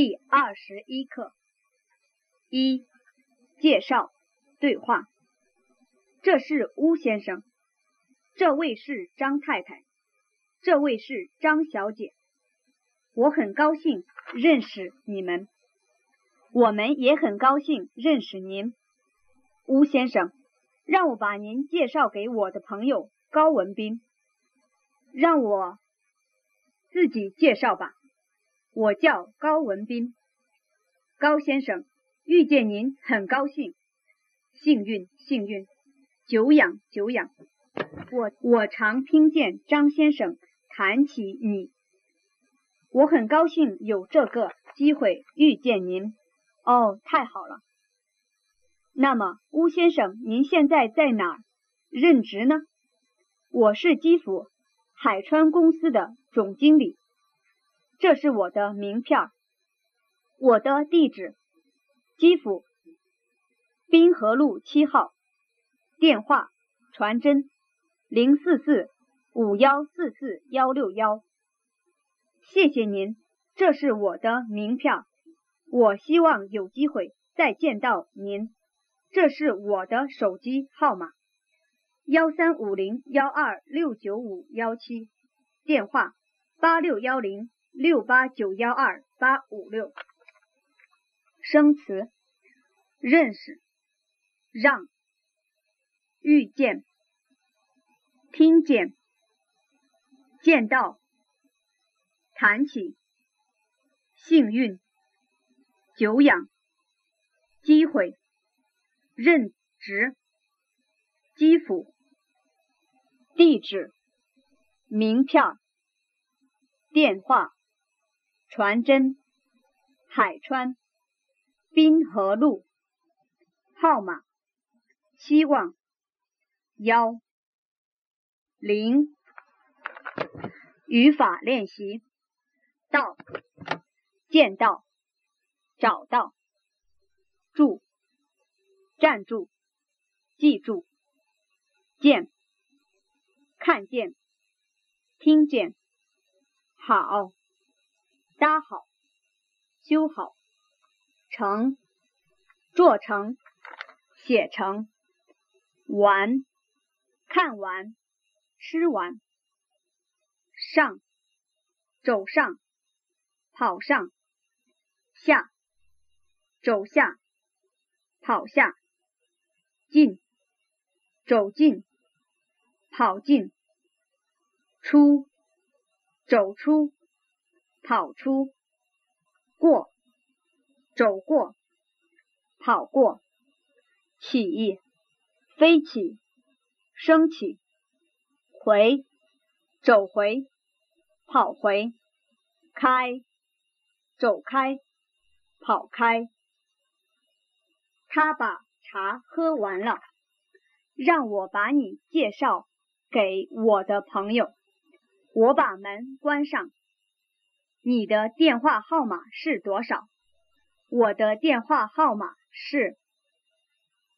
第二十一课一介绍对话。这是巫先生，这位是张太太，这位是张小姐。我很高兴认识你们，我们也很高兴认识您，巫先生。让我把您介绍给我的朋友高文斌。让我自己介绍吧。我叫高文斌，高先生，遇见您很高兴，幸运幸运，久仰久仰。我我常听见张先生谈起你，我很高兴有这个机会遇见您。哦，太好了。那么，乌先生，您现在在哪儿任职呢？我是基辅海川公司的总经理。这是我的名片，我的地址：基辅滨河路七号，电话传真零四四五幺四四幺六幺。谢谢您，这是我的名片，我希望有机会再见到您。这是我的手机号码：幺三五零幺二六九五幺七，电话八六幺零。六八九幺二八五六，生词：认识、让、遇见、听见、见到、谈起、幸运、久仰、机会、任职、基辅、地址、名片、电话。传真，海川，滨河路，号码，希望，幺，零，语法练习，到，见到，找到，住，站住，记住，见，看见，听见，好。搭好，修好，成，做成，写成，完，看完，吃完，上，走上，跑上，下，走下，跑下，进，走进，跑进，出，走出。跑出，过，走过，跑过，起，飞起，升起，回，走回，跑回，开，走开，跑开。他把茶喝完了，让我把你介绍给我的朋友。我把门关上。你的电话号码是多少？我的电话号码是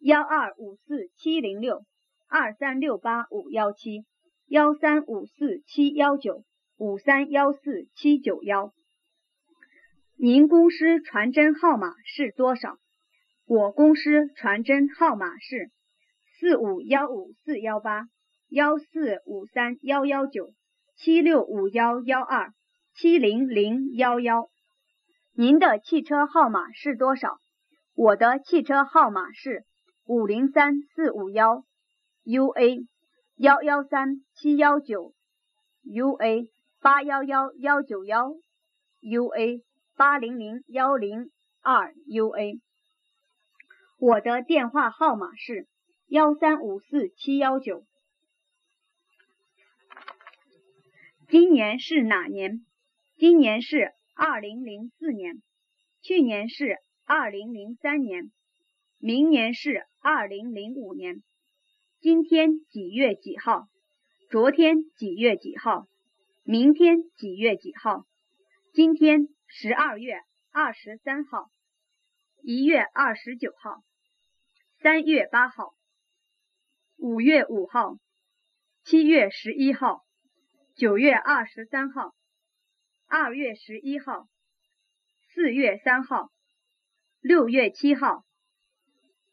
幺二五四七零六二三六八五幺七幺三五四七幺九五三幺四七九幺。您公司传真号码是多少？我公司传真号码是四五幺五四幺八幺四五三幺幺九七六五幺幺二。七零零幺幺，您的汽车号码是多少？我的汽车号码是五零三四五幺 UA 幺幺三七幺九 UA 八幺幺幺九幺 UA 八零零幺零二 UA。我的电话号码是幺三五四七幺九。今年是哪年？今年是二零零四年，去年是二零零三年，明年是二零零五年。今天几月几号？昨天几月几号？明天几月几号？今天十二月二十三号，一月二十九号，三月八号，五月五号，七月十一号，九月二十三号。二月十一号，四月三号、六月七号、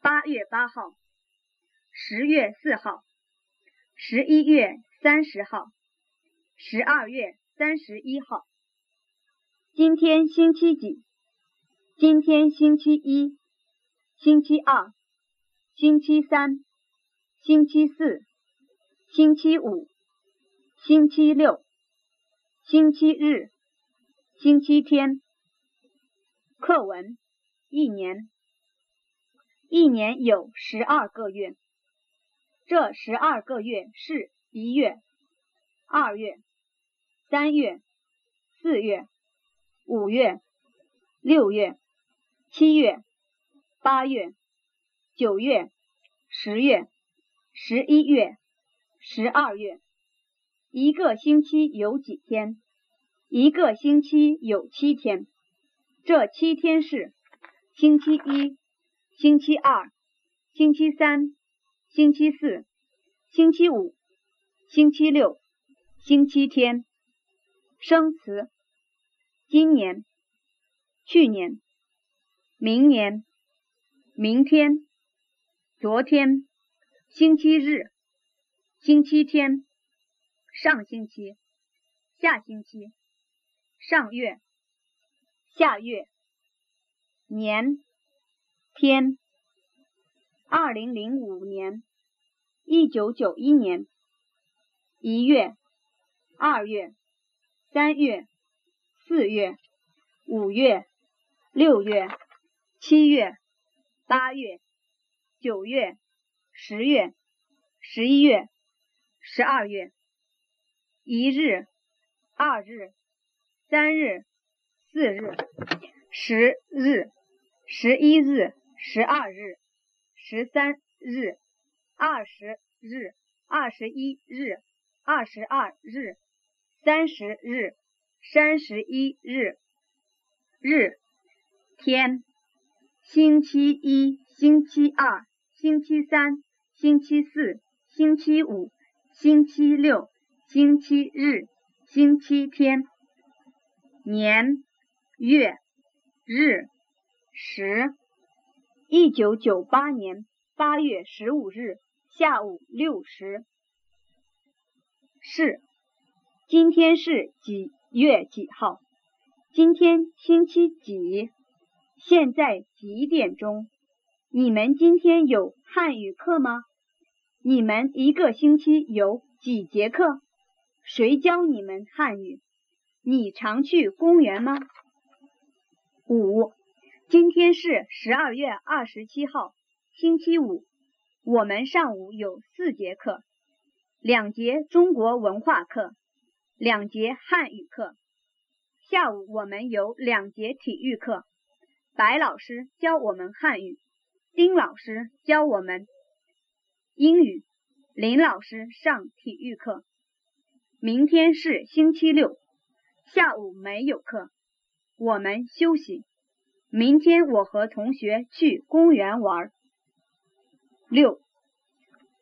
八月八号、十月四号、十一月三十号、十二月三十一号。今天星期几？今天星期一、星期二、星期三、星期四、星期五、星期六、星期日、星期天。课文：一年，一年有十二个月，这十二个月是一月、二月、三月、四月、五月、六月。七月、八月、九月、十月、十一月、十二月，一个星期有几天？一个星期有七天。这七天是：星期一、星期二、星期三、星期四、星期五、星期六、星期天。生词：今年、去年。明年、明天、昨天、星期日、星期天、上星期、下星期、上月、下月、年、天。二零零五年、一九九一年一月、二月、三月、四月、五月、六月。七月、八月、九月、十月、十一月、十二月，一日、二日、三日、四日、十日、十一日、十二日、十三日、二十日、二十一日、二十二日、三十日、三十一日，日天。星期一、星期二、星期三、星期四、星期五、星期六、星期日、星期天、年、月、日、时。一九九八年八月十五日下午六时。是。今天是几月几号？今天星期几？现在几点钟？你们今天有汉语课吗？你们一个星期有几节课？谁教你们汉语？你常去公园吗？五，今天是十二月二十七号，星期五。我们上午有四节课，两节中国文化课，两节汉语课。下午我们有两节体育课。白老师教我们汉语，丁老师教我们英语，林老师上体育课。明天是星期六，下午没有课，我们休息。明天我和同学去公园玩。六，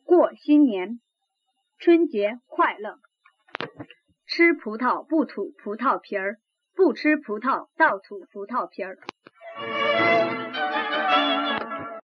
过新年，春节快乐。吃葡萄不吐葡萄皮儿，不吃葡萄倒吐葡萄皮儿。